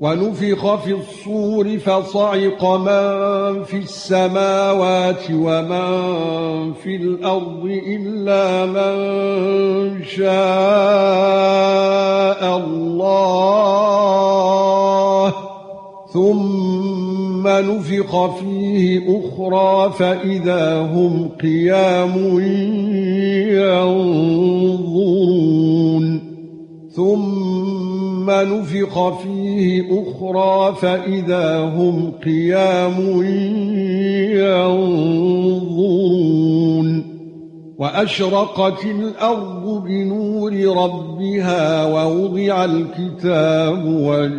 ونفخ في الصور فصعق من في السماوات ومن في الأرض إلا من شاء الله. ثم نفخ فيه أخرى فإذا هم قيام ينظرون. ثم ثُمَّ نُفِخَ فِيهِ أُخْرَى فَإِذَا هُمْ قِيَامٌ يَنظُرُونَ. وَأَشْرَقَتِ الْأَرْضُ بِنُورِ رَبِّهَا وَوُضِعَ الْكِتَابُ وَجِيءَ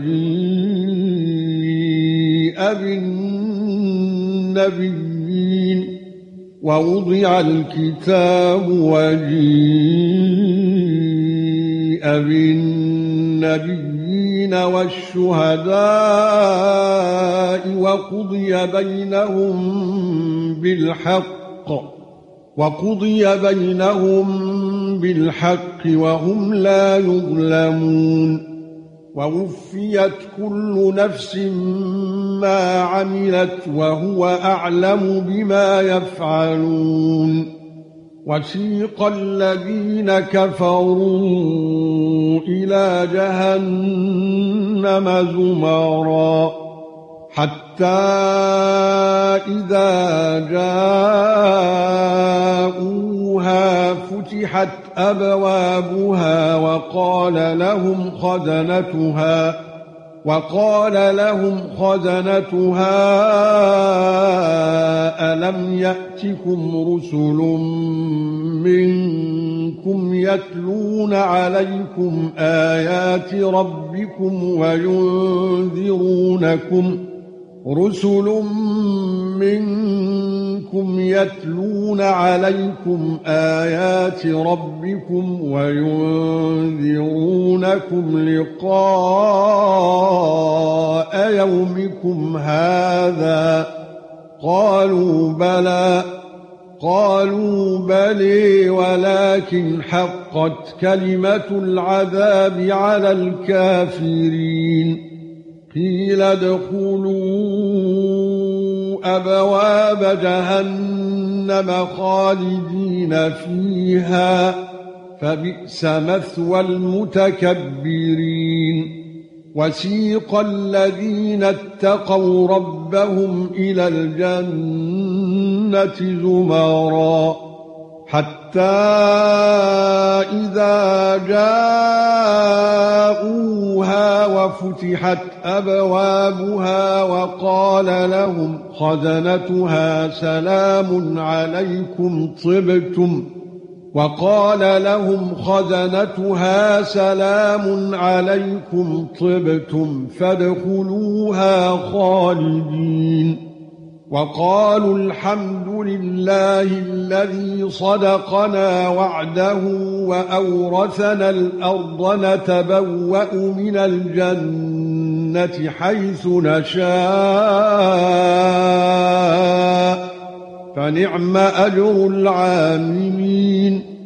بِالنَّبِيِّينَ. وَوُضِعَ الْكِتَابُ وَجِيءَ بِالنَّبِيِّينَ. النبيين والشهداء وقضي بينهم بالحق وقضي بينهم بالحق وهم لا يظلمون ووفيت كل نفس ما عملت وهو أعلم بما يفعلون. وَسِيقَ الَّذِينَ كَفَرُوا إِلَى جَهَنَّمَ زُمَرًا حَتَّى إِذَا جَاءُوهَا فُتِحَتْ أَبْوَابُهَا وَقَالَ لَهُمْ خَزَنَتُهَا وَقَالَ لَهُمْ خَزَنَتُهَا أَلَمْ يَأْتِكُمْ رُسُلٌ مِنْكُمْ يَتْلُونَ عَلَيْكُمْ آيَاتِ رَبِّكُمْ وَيُنذِرُونَكُمْ رُسُلٌ مِنْكُمْ يَتْلُونَ عَلَيْكُمْ آيَاتِ رَبِّكُمْ وَيُنذِرُونَكُمْ لِقَاءَ يَوْمِكُمْ هَذَا. قَالُوا بَلَى قَالُوا بَلَى وَلَكِنْ حَقَّتْ كَلِمَةُ الْعَذَابِ عَلَى الْكَافِرِينَ. قِيلَ ادْخُلُوا أبواب جهنم خالدين فيها. فبئس مثوى المتكبرين. وسيق الذين اتقوا ربهم إلى الجنة زمرا حتى إذا جاءوها وفتحت أبوابها وقال لهم خزنتها سلام عليكم طبتم وقال لهم خزنتها سلام عليكم طبتم فادخلوها خالدين. وقالوا الحمد لله الذي صدقنا وعده وأورثنا الأرض نتبوأ من الجنة حيث نشاء. فنعم أجر العاملين.